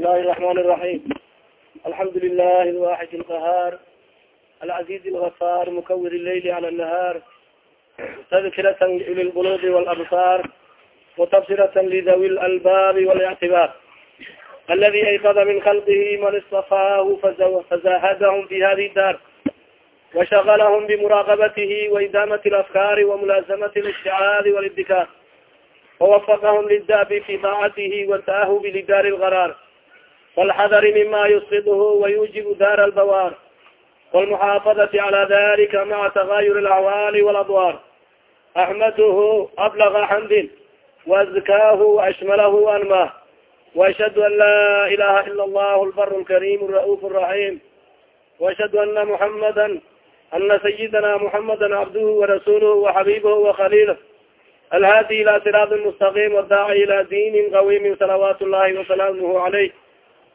bismillahi الرحmn الرaحيم alحamdu لlah الواxid الqhاr العaزيز الغفاr mkwir الlayl عlى النهاr تذkirة لuli الqلوb والأbصاr وتbsirة لdوي الأlbاb والاعتباr اldي aykd min خلqه man اصطفاh فزاhdhm في hadi الdاr وشغلhm بمراqبath وإdاmة الأfkاr وملازمة الاشتعاal والاdkاr ووفقهم للdأب في طاacته والتأhب لdار الغرار falxadari mima yusfidhu wayujib dar lbawaar wlmuxaafadati cala dalika maca tagayur اlaxwaali wاladwaar axmadhu ablaga xamdin waazkaahu waashmalahu anma waashhadu an la ilaha ila allah lbar lkarim rauf raxim waashhadu ana muhamada ana sayidana muhamada cabduhu warasuuluh waxabiibhu wakhalilh alhaadi ila siraat mustaqim wdaaci ila dini qawimin salawaat llahi wasalaamuh alayh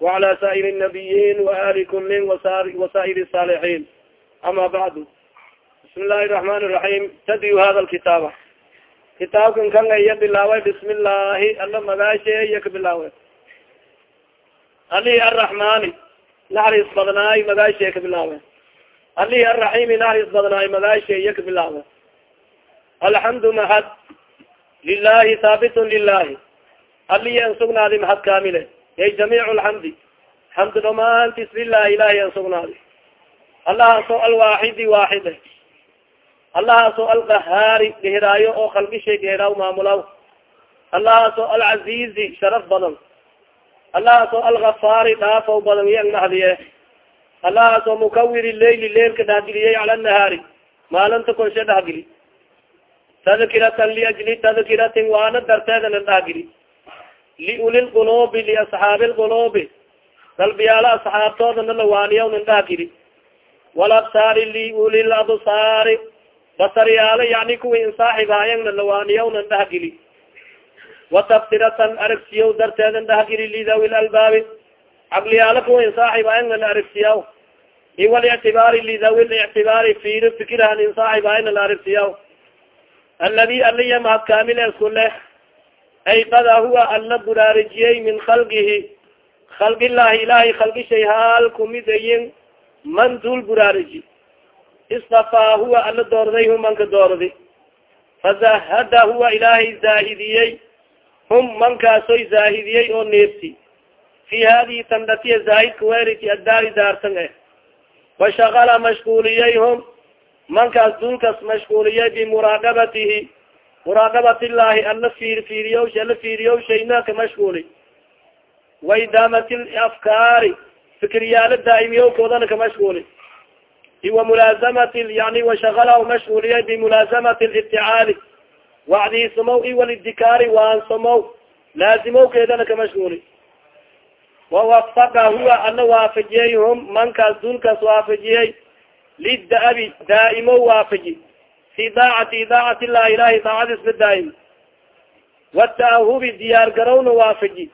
wacala sa'ir nabiyin waali kulin wasaa'ir saalixiin ama bacdu bismi llahi raxman raxiim tadiu hada lkitaaba kitaabkan kan iya bilaaway bismi llahi ala magaashe iya ka bilaaway alihi araxmani naxariis badnaay magaashe ka bilaaway alihi araxiimi naxariis badnaay magaashe iya ka bilaaway alxamdu mahad lilahi haabitun lilahi aliya an sugnaadi mahad kamile ay jamiic lxamdi xamdi dhamaantis lilahi ilahi an sugnaadi allahaasoo alwaaxidi waaxide allahaasoo alqahaari dhihiraayo oo khalgishay dhihiraaw maamulaw. Allahaasoo alcaziizi sharaf badan. Allahaasoo algafaari dhaafow badan yan mahdiye allahaasoo mukawiri leyli leelka dhahgeliyey cala nahaari. Maalinta konshe dhahgeli tadkiratan liajli tadkiratin waana darteeda na dhaagiri liuli lqulubi liasxaabi lqulubi dalbiyaala asxaabtooda na lawaaniyaw nan dhaagiri walabsaari liuli labsaari basaryaala yani kuwi insaaxibaayan na lawaaniyaw nan dhahgili watabsiratan aragsiyaw darteeda dhahgiri lidawi lalbaabi caqliyaala kuwa insaaxibaayan na la aragsiyaw iwalictibaari lidawi lictibaari fiiri fikirahan insaaxibaayan na la aragsiyaw aladi aliya mahad kamil isku leh ay kada huwa alla buraarujiyey min khalqihi khalqillahi ilahay khalgishay haal kumidayin man dul buraaruji istafaa huwa alla doorday hum manka doordi fazahada huwa ilaahay zaahidiyey hum mankaasoy zaahidiyey oo neebti fi hadihi tandatiya zaahidka weeriti addaari daartan eh washagala mashguliyey hum mankaas dulkas mashguuliyay bimuraaqabatihi muraaqabat illahi alla fiir fiiriyosh alla fiiriyowshayna ka mashguuli wa idaamat afkaari fikriyaala daa'imiyowkoodana ka mashguuli iwa mulaazamat yani washagalaw mashguuliyay bimulaazamat liticaali wacdiisamow iwalidikaari waansamow laazimowkeedana ka mashguuli wawafaqa huwa alla waafajiyey hum mankaas dulkas waafajiyey. Lidaabi daaimo waafaji fi daacati daacati illahi ilahi daacadiisba daaim wataahubi diyaar garowna waafaji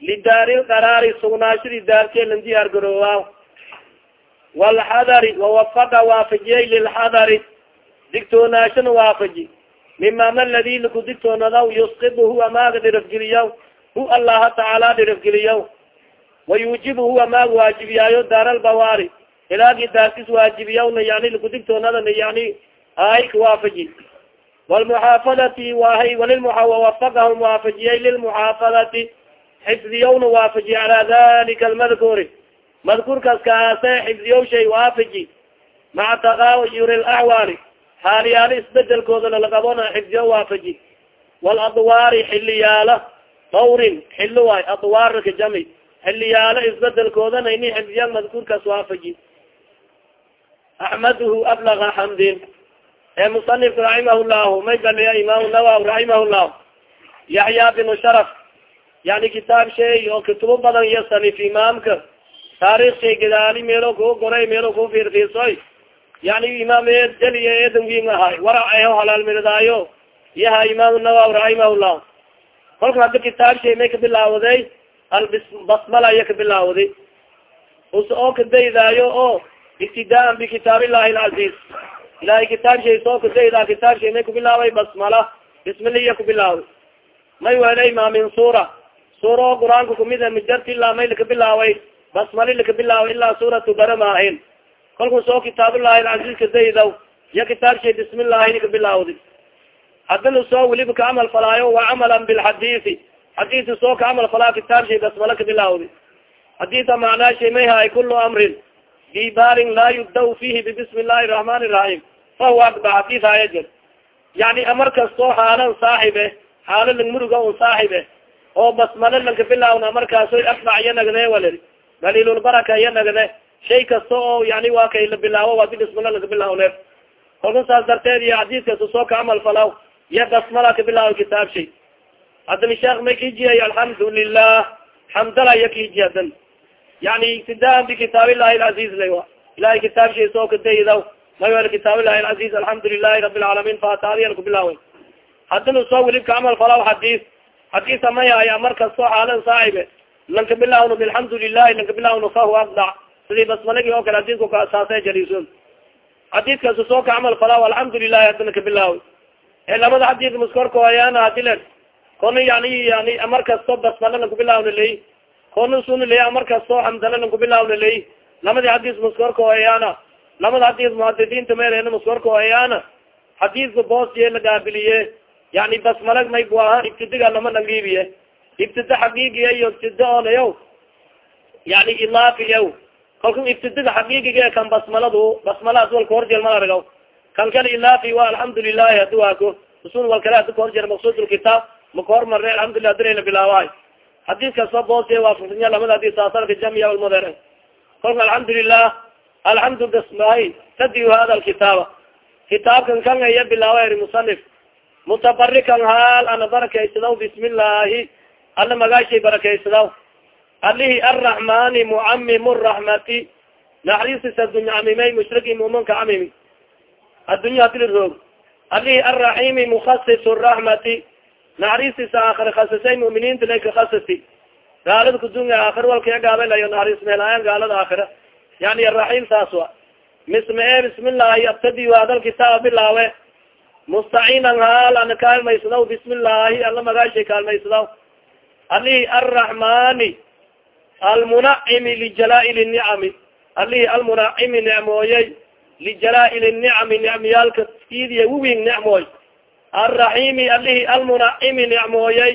lidaari qaraari sugnaashadii daarteelan diyaar garoowa walxadari wawafaqa waafajiyay lilxadari digtoonaashana waafaji mimama ladi laku digtoonadaw yusqidu huwa maaga dhirafgeliyaw hu allaha tacaala dhirafgeliyaw wayuujibu huwa maaga waajibiyaayo daaralbawaari ilaagi daakis waajibiyawna yani lakudigtoonadana yani ay kawaafaji walmuxaafadati wahay walilmuwafaqahum waafajiyay lilmuxaafadati xifdiyawna waafaji calaa dalika almadkuri madkurkaas kaase xifdiyawshay waafaji. Maca taqayuri laxwaali xaaliyaala isbedelkoodana laqabona xifdiyo waafaji. Waladwaari xiliyaala dawrin xilo waay adwaarka jami. Xiliyaala isbedelkoodana ini xifdiya madkurkaas waafaji. Axmaduhu ablaga xamdin ee musanifka raximah llahu may baliya imam nawawi raximah llahu yaxya binu sharaf yani kitaab shay oo kutubo badan iyo sanif imaamka taarikh shay gadaali meelo kuu goray meelo ku fiirfiirsoy yani imaam jeliya eedangin ahay warac eho halaalmiridaayo yaha imam nawawi raximah llahu kolka hadda kitaab shay may kabilaawday albasmala iya kabilaawday us oo kadaydaayo oo ibtidaan bikitaab illahi lcaziz ilahay kitaab shay soo kadayda kitaab shay may kubilaabay basmala. Bismiliya kubilaaway may welay ma min suura. Suura qur'aanka kumida mijarti ilaa may laka bilaaway basmali laka bilaaway ilaa suuratu bara maahin kalku soo kitaabullahi alcaziizka daydaw ya kitaab shay bismillahi lika bilaawdi hadana soo weliba ka camal falaayo wa camalan bilxadiisi xadiiska soo ka camal falaa kitaab shay basmala ka bilaawdi xadiisa macnaa shay may haay kulu amrin bibaarin laa yubda fihi bibismi illahi raxman iraxiim fahuwa akba xadiis haya jir yani amar kastoo xaalan saaxibe xaalo lang muruga un saaxibe oo basmalo lanka bilaawna markaaso akbac iya nagde waliri daliilulbaraka iya nagde shay kasta oo yani waa kay la bilaawo waa di bismalo lanka bilaawne kolka saas darteed iyo xadiiskasa soo ka camal falaw iya basmala ka bilaawo kitaab shay haddana sheekh may kijiyay alxamdu lilah xamdala iya kiji hadan yani ibtidaan bikitaab illahi alcaziz la ilahay kitaab shay soo kadaydaw maywel kitaab illahi alcaziz alxamdu lilahi rabi lcaalamiin faataadiyan kubilaawe haddana soo welib ka camal falaw xadiis xadiisa mayaya mar kastoo xaalan saaxibe lanka bilaawno bilxamdu lilahi lanka bilaawno fahuwa afdac sidii basmalagi oo kale xadiisku ka asaasay jalisun xadiiskasu soo ka camal falaw alxamdu lilahi haddana kabilaawi ee lamada xadiis maskorkooyana hadile kona yani yani mar kasto basmala lanku bilaawna ley kona suna ley mar kasto xamdala lanku bilaawna ley lamadi xadiis maskorkooyana lamada xadiis muhadidiinta meelena maskorkooyana xadiiska boosye lagaabiliye yani basmalag may bu aha ibtidiga lama nagiibiye ibtida xaqiigiya iyo ibtida onayo yani ilaafiya kalka ibtidiga xaqiigiga kan basmaladu basmalaas walka horjeel mal argaw kan kala ilaafi wa alxamdu lilahi hadi waako usul wal kale hadi kahorjeer maqsud lkitaab maka hormarne alxamdulilah dirayla bilaawaay hadis kaso boosye waafaqsanya lamada hadis aasarka jamya almuder kalka alxamdulilah alxamdu dasmahay tadiu hada alkitaaba. Kitaabkan kan iya bilaawa musanif mutabarikan haal ana barakaysadaw bismi alla magaashay barakaysadaw. Alihi arraxmani mucamimu raxmati naxariistis adunya camimay mushriki muminka camimi addunya hadili roog alihi arraximi mukhasis raxmati naxariistis aakhir khasisay muminiinta lay kakhasisi gaalada kudunya aakhir walkaya gaabelayo naxariis meelaayan gaalada aakhira yani araxiim saas wa misma e bismi illaahi abtadi hadal kitaaba bilaawe. Mustaciinan haal ana kaalmaysadaw bismi illaahi alla magaashay kaalmaysadaw alihi arraxmani almunacimi lijalaail nicami alihi almunacimi nicmooyey lijalaail nicami nicmiyaalka idiya wiwing nicmooy arraximi alihi almunacimi nicmooyey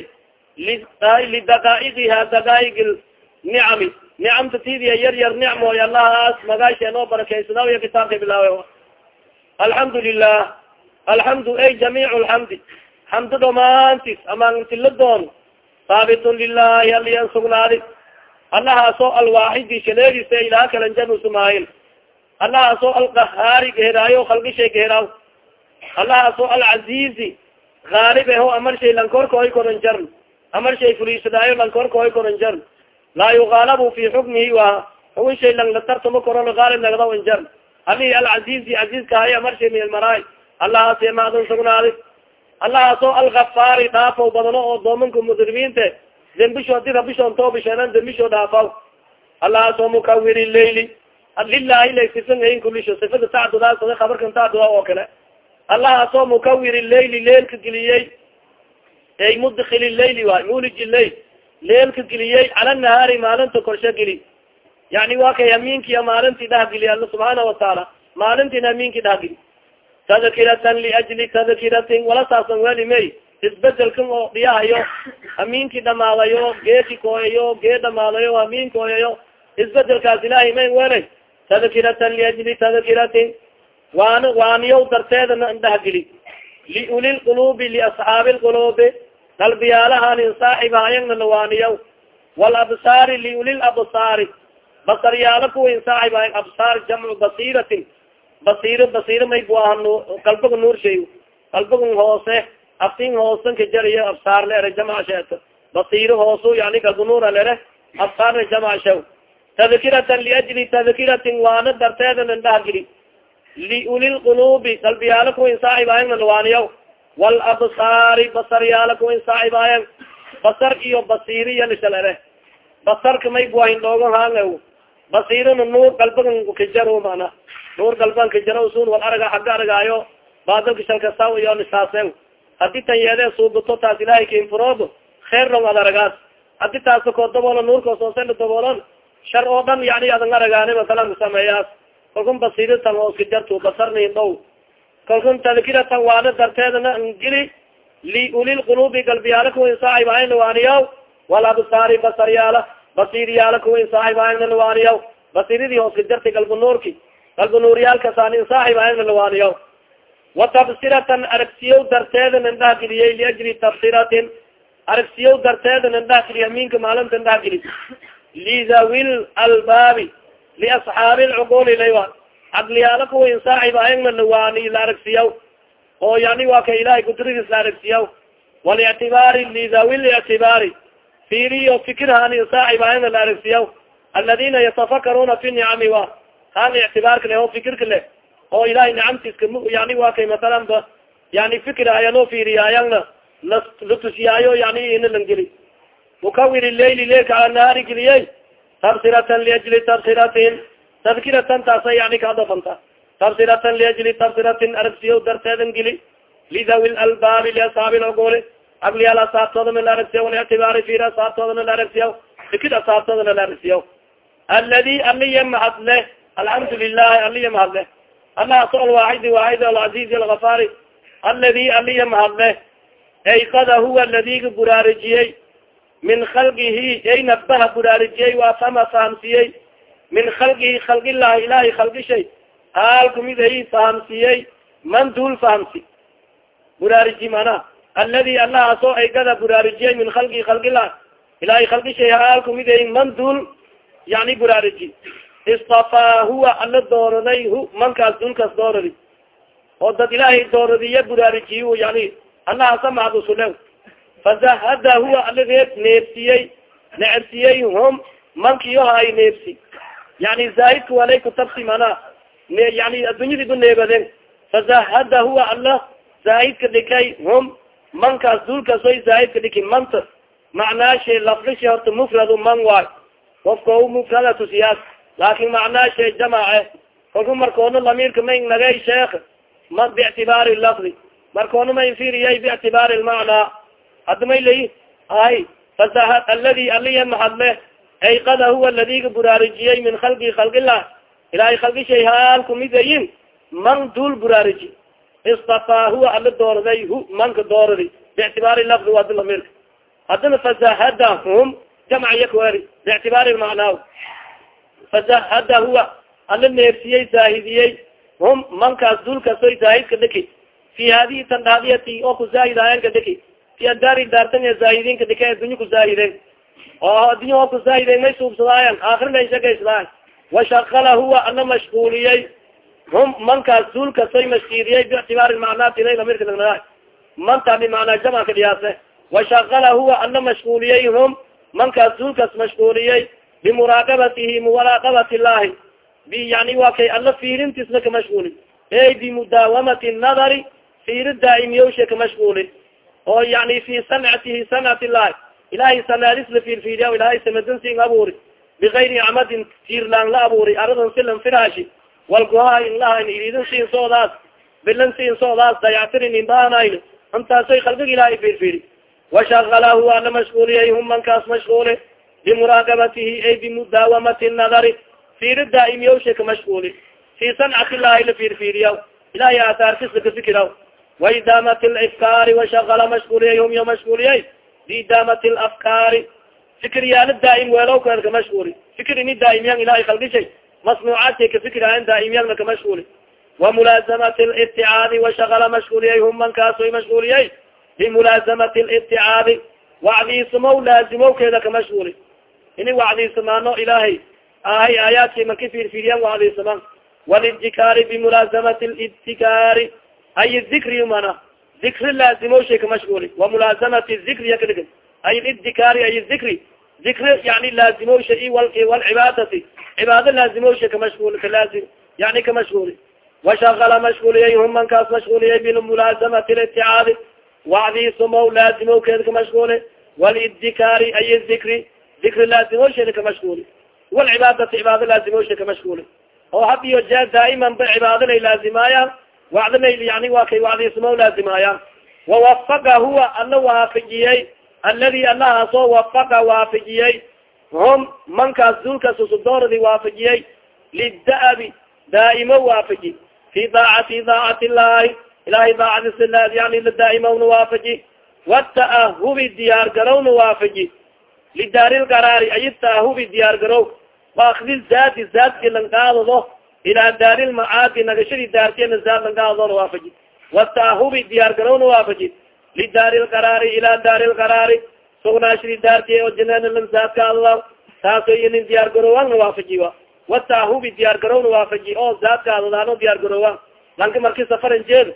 lidaqaa'iqiha daqaa'iq nicami nicamta tidiya yar yar nicmooy allahaas magaasha noo barakaysadaw iyo kitaabka bilaawe alxamdu lilah alxamdu ay jamiic lxamdi xamdo dhamaantis amaantiladoon haabitun lilahi aliyan sugnaadi allahaasoo alwaaxidi shaleedisa ilaha kalan janusumaayin allahaasoo alqahaari geheraayo khalgishay geheraaw allahaasoo alcaziizi haalib eho amarshay lankorkooy koran jarn amarshay fuliisadaayo lankorkooy koran jarn laa yugaalabu fi xukmihi wa xugun shay lang la tartamo koron haalib nagdaw injarn alihi alcaziizi caziizkahay amarshay milmaraay allahaas maadun sugnaadi allahaasoo alkafaari dhaafow badano oo doomanka mudrimiinte dembisho di rabishon toobisheenan dembisho dhaafaw allahaasoo mukawiri leyli lilahi lay sifangayin kulisho sifada tacdudaasada kabarkan tacduda oo kale allahaasoo mukawiri leyli leelka geliyey. Ay mudkili leyli waay muliji leyl leelka geliyey cala nahaari maalinta korsho geli. Yani waa kay hamiinkiya maalintii dhahgeli alla subxaana watacaala maalintiin hamiinkii dhahgeli tadkiratan liajli tadkiratin wala saasan weli may. Isbedelkan oo dhiyahayo hamiinkii dhamaadayo geeki kooyayo gee dhamaadayo hamiin kooyayo isbedelkaas ilaahay may welay tadkiratan liajli tadkiratin waan waaniyow darteedana indhahgeli liuli lqulubi liasxaabi lqulubi qalbiyaalahanin saaxibahayagna lawaaniyaw walabsaari liuli labsaari basaryaala kuwa in saaxibahay absaar jamcu basiratin basiro basiro may bu aha qalbaga nuurshay qalbaga hoose aftin hoosan ka jariyo absaar le ere jamac sheeto. Basiro hoosu yani galba nuura lere absaarna jamac shaw tadkiratan liajli tadkiratin waana darteeda indhahageli liuli lqulubi qalbiyaala kuwa in saaxibaayagna lawaaniyaw walabsaari basaryaala kuwa in saaxibaayag basar iyo basiriya lishalere basarka may bu hindhoogo hang basirona nuur galbagan kajaro mana nuur galban kajaro sun wal araga xagga aragaayo baadalka shalkasaw iyo nisaase haddii tan yeede suubato taas ilahay kainfuroodo kheer rong ad aragaas hadi taasa koo daboolan nuurkaosoosa daboolan shar oo dhan yani adan aragaani masalan sameeyaas kalkun basiratan oo iska jartu basarnin dhow kalkun tadkiratan waana darteedana ngili liulilqulubi galbiyaala kuwin saaxibahayn lawaaniyaw walabsaari basaryaala basiryaala kuwin saaxibahayn lawaaniyaw basiridii hooska jartay galbu nuurki galbu nuuryaalkasaanin saaxibahayn lawaaniyaw wa tabsiratan aragsiyow darteeda nindhaha geliyey liajli tabsiratin. Aragsiyow darteeda nindhaha geliy aminka maalinta indhaha geli lidawil albaabi liasxaabi lcuquli laywa caqliyaala kuwin saaxibahayn lawaani la aragsiyaw oo yani waa ka ilahay kudradiis la aragsiyaw walictibaari lidawi lictibaari firiyo fikirhani saaxibahayn la aragsiyaw aladina yatafakaruna fi nicami wa han ictibaarka leh oo fikirka leh oo ilahay nicamtiiska yani waa kay masalan ba yani fikirhayanoo fiiriyaayanna latusiyaayo yani ina langeli mukawir laili leilka ala nahaari geliyey tabsiratan liajli tabsiratin tadkiratan taasa yani kaadofanta tabsiratan liajli tabsiratin aragsiyo darteedan geli lidawi lalbaabi liasaabi lcuguli agliyaal asaabtoodana la aragsiya walictibaari fir asaabtoodana la aragsiya fikir asaabtoodana la aragsiya aladi aliya mahadle alxamdu lilahi aliya mahadle allahas alwaaxidi waaxid alcaziizi algafaari. Aladi aliya mahadle aykada huwa ladiga buraarujiyey min khalqihi ay nabaha buraarujiyey waa fama fahamsiyey. Min khalqihi khalqilahi ilahay khalqishay haal kumid ay fahamsiyey. Man duul fahamsi. Buraariji mana aladi allahaasoo aygada buraarujiyey min khalqihi khalqilah ilahay khalqishay haal kumid ay man duul yani buraariji istafaa huwa alla dooraday hu mankaas dulkaas dooradi oo dad ilaahay dooradiya buraarijiy yani allahaasa macdusule fazahada huwa alla reeb neebsiyey necebsiyey hum mankiyoha ay neebsi yani zaahidka walay kutabsi mana yani addunyadii bu neebaden fazahada huwa alla zaahidka dhikay hum mankaas duulkasoy zaahidka dhiki manta macnaashe lafdishi horta mufradu man waay qofka u mufrada tusiyaas laakin macnaashe jamace kolku markoona lamiirka may nagay sheekh ma bictibaari lafdi markoona ma infiriyay bictibaari lmacnaa hadda may layi ay fasaha aladi aliya mahadle aykada huwa ladiga buraarujiyey min khalqi khalqilah ilahay khalqishay haal kumidayin man duul buraariji istafaa huwa ala doorday hu manka dooradi bictibaari lafdi waa dilamirka haddana fazahadahum jamc yakweri bictibaari macnaaw fazahada huwa ala neefsiyey zaahidiyey hum mankaas duulkasoy zaahidka dhiki fi hadihi tandhaadiyati oo kuzaahidaayanka dhiki fi adaari daartan zaahidinka dhika addunya kuzaahiden oo addunya oo kuzaahiden may suubsadaayan aakhir lay shagaysdaayan washakala huwa ana mashguuliyey hum mankaas duulkasoy mashkiiliyey bictibaari macnaati ila mirka nagnaay manta bimacnaa jamca dhiyaase. Washakala huwa ana mashguuliyey hum mankaas duulkas mashguuliyey bimuraaqabatihi muraaqabati llahi bi yani waa kay alla fiirintiisna kamashguuli ey bimudaawamati nadari fiiri daa'imiyowsha kamashguuli oo yani fi sancatihi sancat illahi ilahay sanaadis la fiirfiiriya ilahay samadansin abuuri. Bigayri camadin tiirlaan la abuuri. Aradan silan firaashi. Walgoha inlahan iridin siin soodaas. Bilan siin soodaas dayactirin inbaanayn intaasoy khalqiga ilahay fiirfiiri. Washagalahu ana mashguuliyay hum mankaas mashguuli bimuraaqabatihi ay bimudaawamati nadari. Fiiri daa'imiyowsha kamashguuli fi sancati illahi la fiirfiiriya. Ilahay aataarkisa kafikiraw waidaamat lafkaari washagala mashguuliyay hum yo mashguuliyay biidaamat lafkaari fikiryaala daa'im weelowka kamashguuli fikir ini daa'imyan ilahay khalgishay masnuucaadkay kafikiraayan daa'imyana kamashguuli wamulaasamati liticaadi washagala mashguuliyay hum mankaasoy mashguuliyay bimulaasamati liticaadi wacdiisimow laazimowkeeda kamashguuli ini wacdiisamaano ilaahay ahay aayaadkay maka fiirfiiriyan wacdiisamaan walidikaari bimulaasamati lidtikaari ay dikri mana dikri laazimowshay kamashguuli wamulaasamati dikri yakadhig ay lidikaari ay dikri dikri yani laazimowsha i walcibaadati cibaado laazimowsha kamashguuli kalaazim yani kamashguuli washagala mashguuliyay hum mankaas mashguuliyay bimulaasamati liticaadi wacdiisumow laazimowkeeda kamashguuli walidikaari ay dikri dikri laazimowsheeda kamashguuli walcibaadati cibaado laazimowsha kamashguuli oo had iyo jeer daa'iman ba cibaado lay laazimaayaan wacdo lay yani waa kay wacdiisumow laazimaayaan wawafaga huwa alla waafajiyey. Aladi allahaasoo wafaqa waafajiyey. Hum mankaas dulkas usudooradi waafajiyey. Lida'bi daa'imo waafaji. Fi daacati daacati illahi ilahay daacadis yani ladaa'imowna waafaji. Wata'ahubi diyaar garowna waafaji. Lidaari lqaraari ay ta'ahubi diyaar garow. Waakdi zaadi zaadki langaadado ilaa daari lmacaadi nagashadii daartiyana zaad langaadadona waafaji wata'ahubi diyaar garowna waafaji lidaari lqaraari ilaa daari lqaraari sugnaashadii daartiya oo janana lan zaadkaadada taaso iyo nin diyaar garowana waafaji wa wata'ahubi diyaar garowna waafaji oo zaadkaadadaano diyaar garoowa lanka marki safaran jeed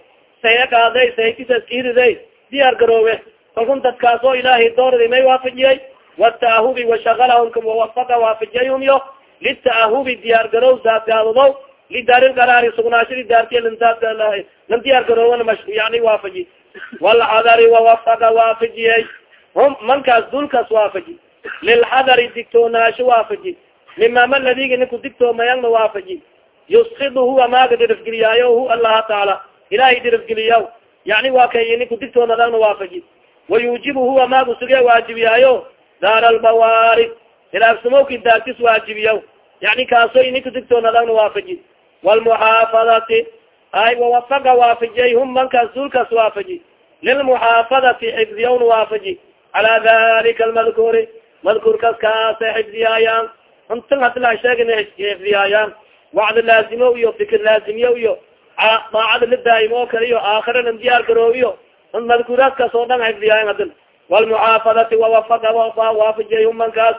sahe qaaday sahkisaskihiriday diyaar garoowe kalkun dadkaas oo ilaahay dooradi may waafajiyay wata'ahubi washagalahum wawafaqa waafajiyayhum yo lita'ahubi diyaar garow zaadkaadado lidaari lqaraari sugnaashadii daartiya lan diyaar garoowana yani waafaji. Walxadari wawafaqa waafajiyay hum mankaas dulkaas waafaji. Lilxadari digtoonaasho waafaji. Mimama ladigi ninku digtoomayangna waafaji. Yuskidu huwa maaga dirifgeliyaayo hu allaha taala ilahay dirifgeliyaw yani waa kay ninku digtoonadangna waafaji. Wayuujibu huwa maagu suge waajibiyaayo daar albawaari ilaafsamowki daartis waajibiyaw yani kaaso ninku digtoonadangna waafaji walmuxaafadati ay wawafaqa waafajiyay hum mankaas dulkaas waafaji lilmuxaafadati xifdiyawna waafaji cala dalika almadkuuri madkuurkaas kaasa xifdiyaayaan intan hadila sheegana xifdiyaayaan wacdi laazimo iyo fikir laazimiyo iyo daacada la daa'imo oo kale iyo aakhirana diyaar garoobiyo madkuuraadkaas oo dhan xifdiyaayan hadin walmuxaafadati wawafaqa waafajiya humankaas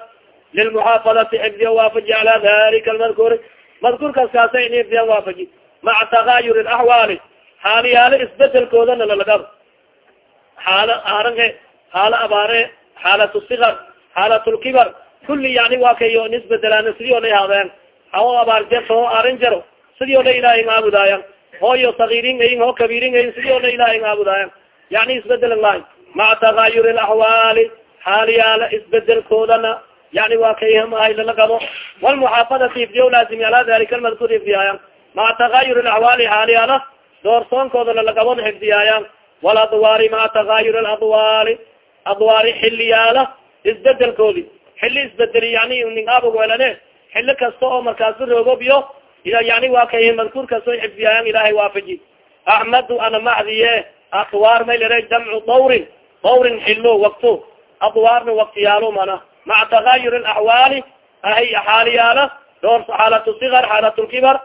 lilmuxaafadati xifdiya waafaji cala dalika almadkuuri madkuurkaas kaasa in xifdiyaan waafaji maca tagaayur laxwaali xaaliyaalo isbedelkoodana lalagab xaalo aarange xaalo abaare xaalat sikar xaalat lkibar kuli yani waa kayo nisbedelaan sidii o la haadeen hao abaar jarto ho arrin jaro sidii o la ilahay ngaabudaayan hooyo sagiirin ayin ho kabiirin ayin sidii o la ilahay ngaabudaayan yani isbedelan lahay maca tagaayur laxwaali xaaliyaala isbedelkoodana yani waa kayhamahay lala gabo walmuxaafadati ifdiya laazimi ala dalika almadkur ifdiyaayan maca tagaayur laxwaali xaaliyaala doorsoonkooda lala gabon xifdiyaayan waladwaari maca tagaayur ladwaali adwaari xiliyaala isbedelkoodi xili isbedeli yani ning abogwelane xili kasta oo markaasi roogobiyo yani waa kay madkuur kasto xifdiyaayan ilahay waafaji axmadu ana macdiye adwaar may lere jamcu dawrin dawrin xilo wakto adwaarna waktiyaalo mana maca tagaayur laxwaali ahay xaaliyaala sikar xaalat lkibar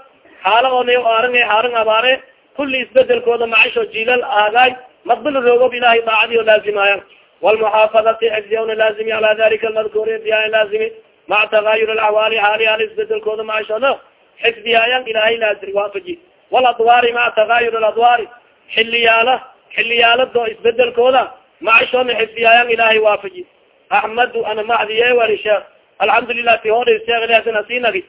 xaala oo na aran haaran abaare kuli isbedelkooda macisho jilal aagaay madbal roogob ilahay daacadiyo laazimaayan walmuxaafadati xifdiyawna laazimi ala dalika almadkuuri diyaa laazimi maca tagaayur laxwaali xaaliyaala isbedelkooda macishona xifdiyaayan ilahay laazim waafaji waladwaari maca tagaayur ladwaari xiliyaala xiliyaalado isbedelkooda macishona xifdiyaayan ilahay waafaji axmadu ana macdiye wali sheekh alxamdulilah ti hasinagi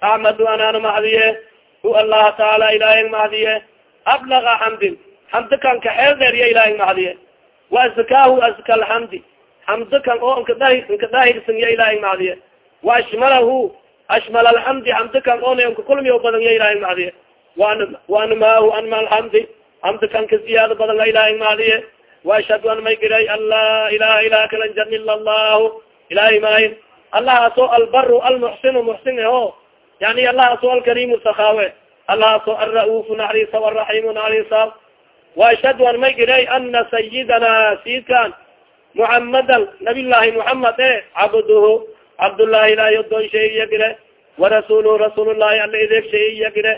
axmadu ana ana macdiye hu allaha taala ilahay macdiye ablaga xamdin xamdi kan kaxeel dheer ya ilahay macdiye waazkaahu azka alxamdi xamdi kan oo nkadh nkadahirsan ya ilahay macdiye waashmalahu ashmal alxamdi xamdi kan oona nkakulmiyo badan ya ilahay macdiye wan waanmaahu anma alxamdi xamdi kan ka ziyaado badan la ilahay waashhadu an may giray an laa ilaha ilaha kalan jan ila allahu ilahay mahin allahaaso albaru almuxsinu muxsin eho yani allahaaso alkarimu sakaawe allahaaso alra'ufu naxariisa alraximu naxariisa waashhadu an may giray ana sayidana sayidkan muxamadan nabiy llahi muxamed e cabduhu cabdullahi ilahi odoon shay iya gire warasuuluhu rasuulullahi alla ideeg shay iya gire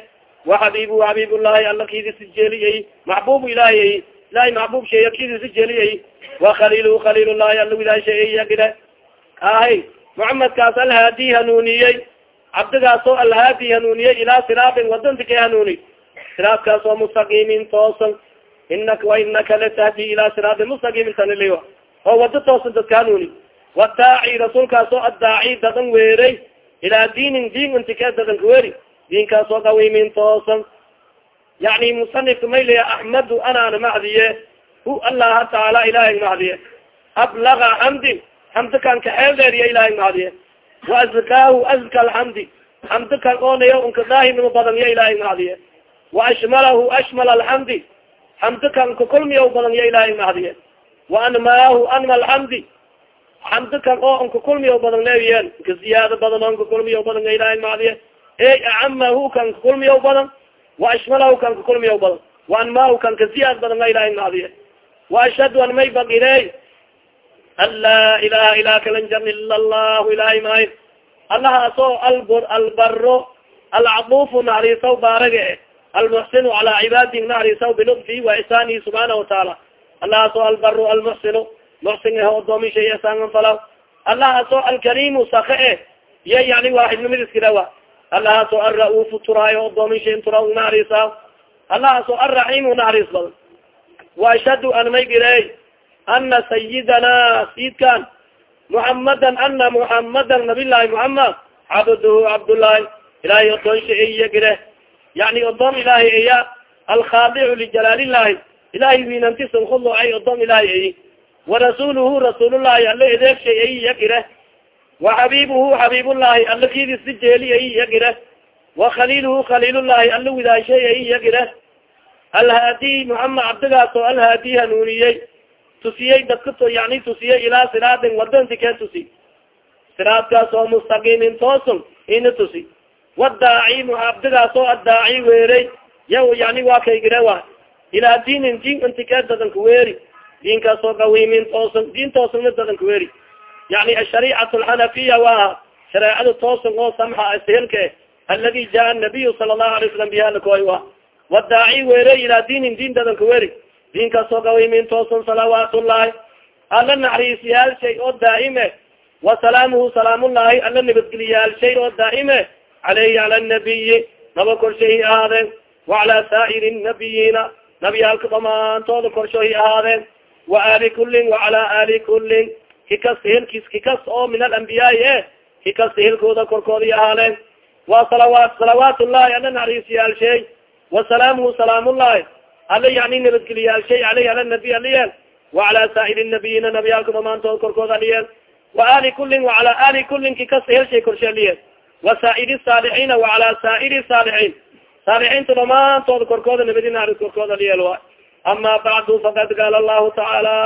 waxabibu xabibullahi alla kidisi jeeliyay maxbub ilahiy ilahay maxbub sheeya kidisi jeeliyay wakalilu khalilullahi alla ilahi shay iya gire ahay muxamedkaas alhaadi hanuuniyey cabdigaas oo alhaadi hanuuniyey ilaa siraabin wadanti ka hanuuni siraabkaas oo mustaqiimin toosan inaka wainaka latahdi ilaa siraatin mustaqiimin taniliyo oo wado toosan dadka hanuuni wadaaci rasuulkaas oo addaaci dadan weeray ilaa diinin diin intika dadanka weeri diinkaas oo qawimin toosan yani musanifka maylaya axmadu anaana macdiye hu allaha taala ilahay macdiye ablaga xamdi xamdi kan kaxeel dheeriya ilahay macdiye waazkaahu azka alxamdi xamdi kan oonayo unkadaahimimo badan ya ilahay macdiye waashmalahu ashmal alxamdi xamdi kan kakulmiya badan ya ilahay macdiye waanmaahu anma alxamdi xamdi kan oo anka kulmiya badan leeyen ka ziyaado badan oo anka kulmiya badan nga ilahay maadiye e acamahu kan ka kulmiya badan wa ashmalahu kan ka kulmiya badan. Wa anmahu kan ka ziyaad badan nga ilahay maadiye wa ashhadu an may bagire an laa ilaha ilah kalanjan ila allahu ilahay maayo allahaasoo albr albaro alcadufu naxariisaw baarage almuxsinu cala cibaadi naxariisaw bilutfi wa isaanihi subxaana watacaala allahaasoo albaro almuxsinu muxsin ah odoomi shay isaanan falaw. Allahaasoo alkarimu saka e iya yani waaxidnimadiskirawa allahaasoo alra-ufu turaayo odoomi shay tura naxariisaa allahaasoo alraximu naxariis badan wa ashhadu an may girey ana sayidana sayidkan muxamadan ana muxamadan nabilahi muxamed cabduhu cabdullahi ilahay odoonsha iya gire yani odoon ilahi iya alkhaadicu lijalaalillahi ilahay winantisan khudocay odoon ilahi ayi warasuluhu rasuulullahi alla edeegshay ay gire wa xabiibuhu xabiibullahi alla kidisi jeeli ay iya gire wa khaliiluhu khaliilullahi alla widaashay ay iya gire alhaadi muxamed cabdigaas oo alhaadi hanuuniyey tusiyey dadka yani tusiyey ilaa siraadin wadanti kee tusi. Siraadkaas oo mustaqiimin toosun ina tusi. Wadaaci muabdigaas oo addaaci weeray. Ya yani waa kay gire wa ilaa diinin diin inti kee dadanka weeri. Diinkaas oo qawiimin toosun diin toosuna dadanka weeri yani ashariicatu alxanafiya waa shareecada toosun oo samxa shelka aladi jaa nabiyu sala allahu alay slam biha lakoy wa. Wadaaci weeray ilaa diinin diin dadanka weeri. Diinkaasoo qawimin toosun salawaat ullahi alla naxariisyaal shay oo daa'ime. Wa salaamuhu salaamullahi alla nabadgeliyaal shay oo daa'ime. Caleyhi cala nabiyi naba korshahi ahaadeen. Wacala saa'iri nabiyiina nabiyaalka dhamaantooda korshahi ahaadeen. Wa aali kullin wacala aali kullin kikas helkiis kikas oo min alambiyaai e kikasta helkooda korkoodai ahaalen wa salawaat salawaat llahi ala naxariisiyaal shay wasalaamuhu salaamullahi ala yani nabadgeliyaal shay aleyh ala nabiy aliyeel wacala saa'ir nabiyina nabiyaalka dhamaantood korkooda aliyeel waali kulin wacala ali kulin kikas helshay korshe aliyeel wasaa'iri saalixiina wacala saa'iri saalixiin saalixiinta dhamaantood korkooda nabadi naxariis korkooda aliyeel waay ama bacdu faqad qaala allahu tacaala